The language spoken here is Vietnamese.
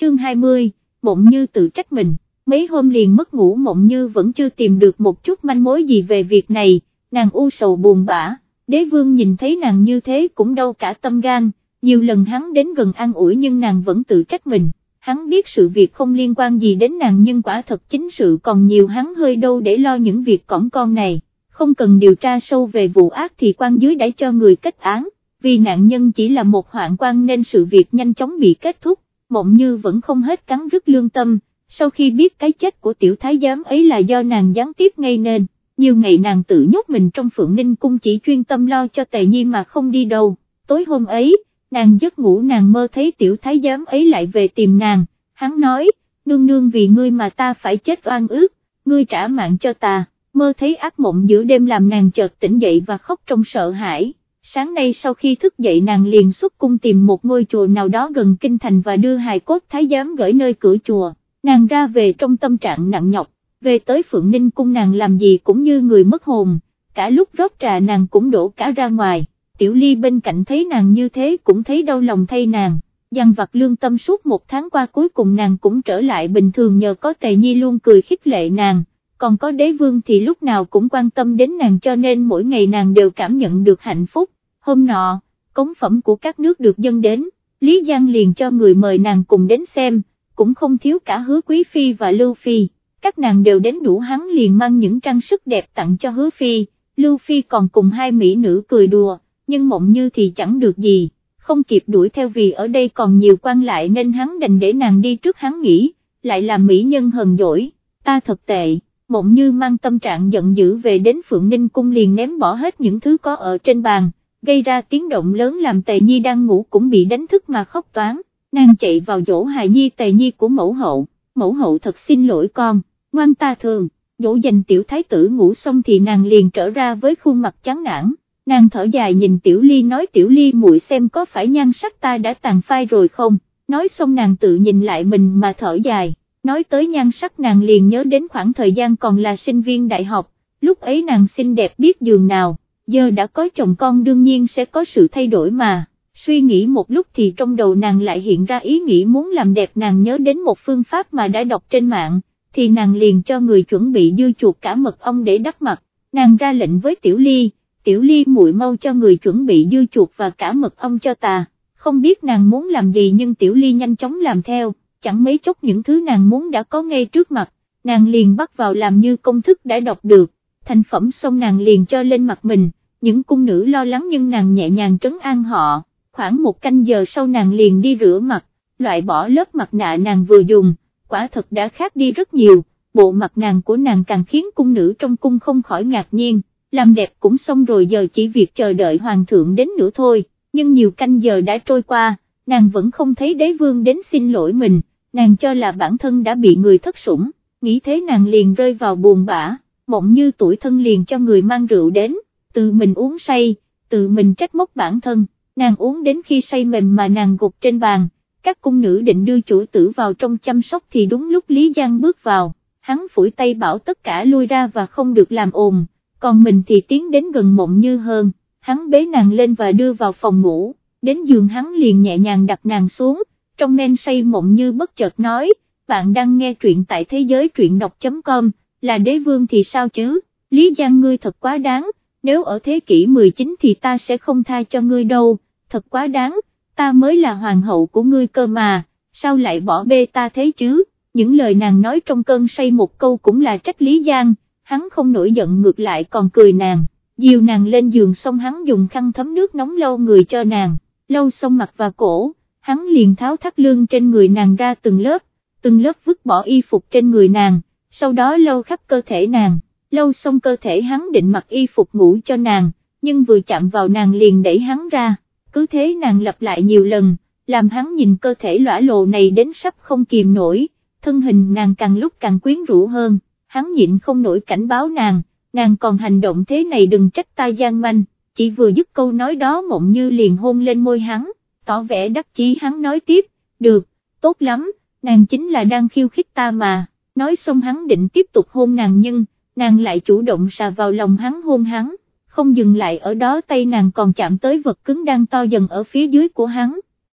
chương 20, Mộng Như tự trách mình, mấy hôm liền mất ngủ Mộng Như vẫn chưa tìm được một chút manh mối gì về việc này, nàng u sầu buồn bã, đế vương nhìn thấy nàng như thế cũng đau cả tâm gan, nhiều lần hắn đến gần an ủi nhưng nàng vẫn tự trách mình, hắn biết sự việc không liên quan gì đến nàng nhưng quả thật chính sự còn nhiều hắn hơi đâu để lo những việc cỏn con này, không cần điều tra sâu về vụ ác thì quan dưới đã cho người kết án, vì nạn nhân chỉ là một hoạn quan nên sự việc nhanh chóng bị kết thúc, mộng như vẫn không hết cắn rứt lương tâm, sau khi biết cái chết của tiểu thái giám ấy là do nàng gián tiếp gây nên, nhiều ngày nàng tự nhốt mình trong phượng ninh cung chỉ chuyên tâm lo cho tề nhi mà không đi đâu, tối hôm ấy, nàng giấc ngủ nàng mơ thấy tiểu thái giám ấy lại về tìm nàng, hắn nói, nương nương vì ngươi mà ta phải chết oan ước, ngươi trả mạng cho ta, mơ thấy ác mộng giữa đêm làm nàng chợt tỉnh dậy và khóc trong sợ hãi. Sáng nay sau khi thức dậy nàng liền xuất cung tìm một ngôi chùa nào đó gần kinh thành và đưa hài cốt thái giám gửi nơi cửa chùa, nàng ra về trong tâm trạng nặng nhọc, về tới Phượng Ninh cung nàng làm gì cũng như người mất hồn, cả lúc rót trà nàng cũng đổ cả ra ngoài. Tiểu ly bên cạnh thấy nàng như thế cũng thấy đau lòng thay nàng, dằn vặt lương tâm suốt một tháng qua cuối cùng nàng cũng trở lại bình thường nhờ có tề nhi luôn cười khích lệ nàng, còn có đế vương thì lúc nào cũng quan tâm đến nàng cho nên mỗi ngày nàng đều cảm nhận được hạnh phúc, hôm nọ, cống phẩm của các nước được dâng đến, Lý Giang liền cho người mời nàng cùng đến xem, cũng không thiếu cả hứa quý phi và lưu phi, các nàng đều đến đủ hắn liền mang những trang sức đẹp tặng cho hứa phi, lưu phi còn cùng hai mỹ nữ cười đùa nhưng mộng như thì chẳng được gì, không kịp đuổi theo vì ở đây còn nhiều quan lại nên hắn đành để nàng đi trước hắn nghĩ, lại làm mỹ nhân hờn dỗi, ta thật tệ, mộng như mang tâm trạng giận dữ về đến Phượng Ninh Cung liền ném bỏ hết những thứ có ở trên bàn, gây ra tiếng động lớn làm Tề Nhi đang ngủ cũng bị đánh thức mà khóc toán, nàng chạy vào dỗ hài nhi Tề Nhi của mẫu hậu, mẫu hậu thật xin lỗi con, ngoan ta thường, dỗ dành tiểu thái tử ngủ xong thì nàng liền trở ra với khuôn mặt chán nản. Nàng thở dài nhìn Tiểu Ly nói Tiểu Ly muội xem có phải nhan sắc ta đã tàn phai rồi không, nói xong nàng tự nhìn lại mình mà thở dài, nói tới nhan sắc nàng liền nhớ đến khoảng thời gian còn là sinh viên đại học, lúc ấy nàng xinh đẹp biết giường nào, giờ đã có chồng con đương nhiên sẽ có sự thay đổi mà, suy nghĩ một lúc thì trong đầu nàng lại hiện ra ý nghĩ muốn làm đẹp nàng nhớ đến một phương pháp mà đã đọc trên mạng, thì nàng liền cho người chuẩn bị dưa chuột cả mật ong để đắp mặt, nàng ra lệnh với Tiểu Ly tiểu ly muội mau cho người chuẩn bị dưa chuột và cả mật ong cho ta, không biết nàng muốn làm gì nhưng tiểu ly nhanh chóng làm theo, chẳng mấy chốc những thứ nàng muốn đã có ngay trước mặt, nàng liền bắt vào làm như công thức đã đọc được, thành phẩm xong nàng liền cho lên mặt mình, những cung nữ lo lắng nhưng nàng nhẹ nhàng trấn an họ, khoảng một canh giờ sau nàng liền đi rửa mặt, loại bỏ lớp mặt nạ nàng vừa dùng, quả thật đã khác đi rất nhiều, bộ mặt nàng của nàng càng khiến cung nữ trong cung không khỏi ngạc nhiên. Làm đẹp cũng xong rồi giờ chỉ việc chờ đợi hoàng thượng đến nữa thôi, nhưng nhiều canh giờ đã trôi qua, nàng vẫn không thấy đế vương đến xin lỗi mình, nàng cho là bản thân đã bị người thất sủng, nghĩ thế nàng liền rơi vào buồn bã, mộng như tuổi thân liền cho người mang rượu đến, tự mình uống say, tự mình trách móc bản thân, nàng uống đến khi say mềm mà nàng gục trên bàn, các cung nữ định đưa chủ tử vào trong chăm sóc thì đúng lúc Lý Giang bước vào, hắn phủi tay bảo tất cả lui ra và không được làm ồn còn mình thì tiến đến gần mộng như hơn, hắn bế nàng lên và đưa vào phòng ngủ, đến giường hắn liền nhẹ nhàng đặt nàng xuống, trong men say mộng như bất chợt nói, bạn đang nghe truyện tại thế giới truyện đọc.com, là đế vương thì sao chứ, Lý Giang ngươi thật quá đáng, nếu ở thế kỷ 19 thì ta sẽ không tha cho ngươi đâu, thật quá đáng, ta mới là hoàng hậu của ngươi cơ mà, sao lại bỏ bê ta thế chứ, những lời nàng nói trong cơn say một câu cũng là trách Lý Giang hắn không nổi giận ngược lại còn cười nàng, dìu nàng lên giường xong hắn dùng khăn thấm nước nóng lâu người cho nàng, lâu xong mặt và cổ, hắn liền tháo thắt lưng trên người nàng ra từng lớp, từng lớp vứt bỏ y phục trên người nàng, sau đó lâu khắp cơ thể nàng, lâu xong cơ thể hắn định mặc y phục ngủ cho nàng, nhưng vừa chạm vào nàng liền đẩy hắn ra, cứ thế nàng lặp lại nhiều lần, làm hắn nhìn cơ thể lõa lồ này đến sắp không kìm nổi, thân hình nàng càng lúc càng quyến rũ hơn. Hắn nhịn không nổi cảnh báo nàng, nàng còn hành động thế này đừng trách ta gian manh, chỉ vừa dứt câu nói đó mộng như liền hôn lên môi hắn, tỏ vẻ đắc chí hắn nói tiếp, được, tốt lắm, nàng chính là đang khiêu khích ta mà, nói xong hắn định tiếp tục hôn nàng nhưng, nàng lại chủ động xà vào lòng hắn hôn hắn, không dừng lại ở đó tay nàng còn chạm tới vật cứng đang to dần ở phía dưới của hắn,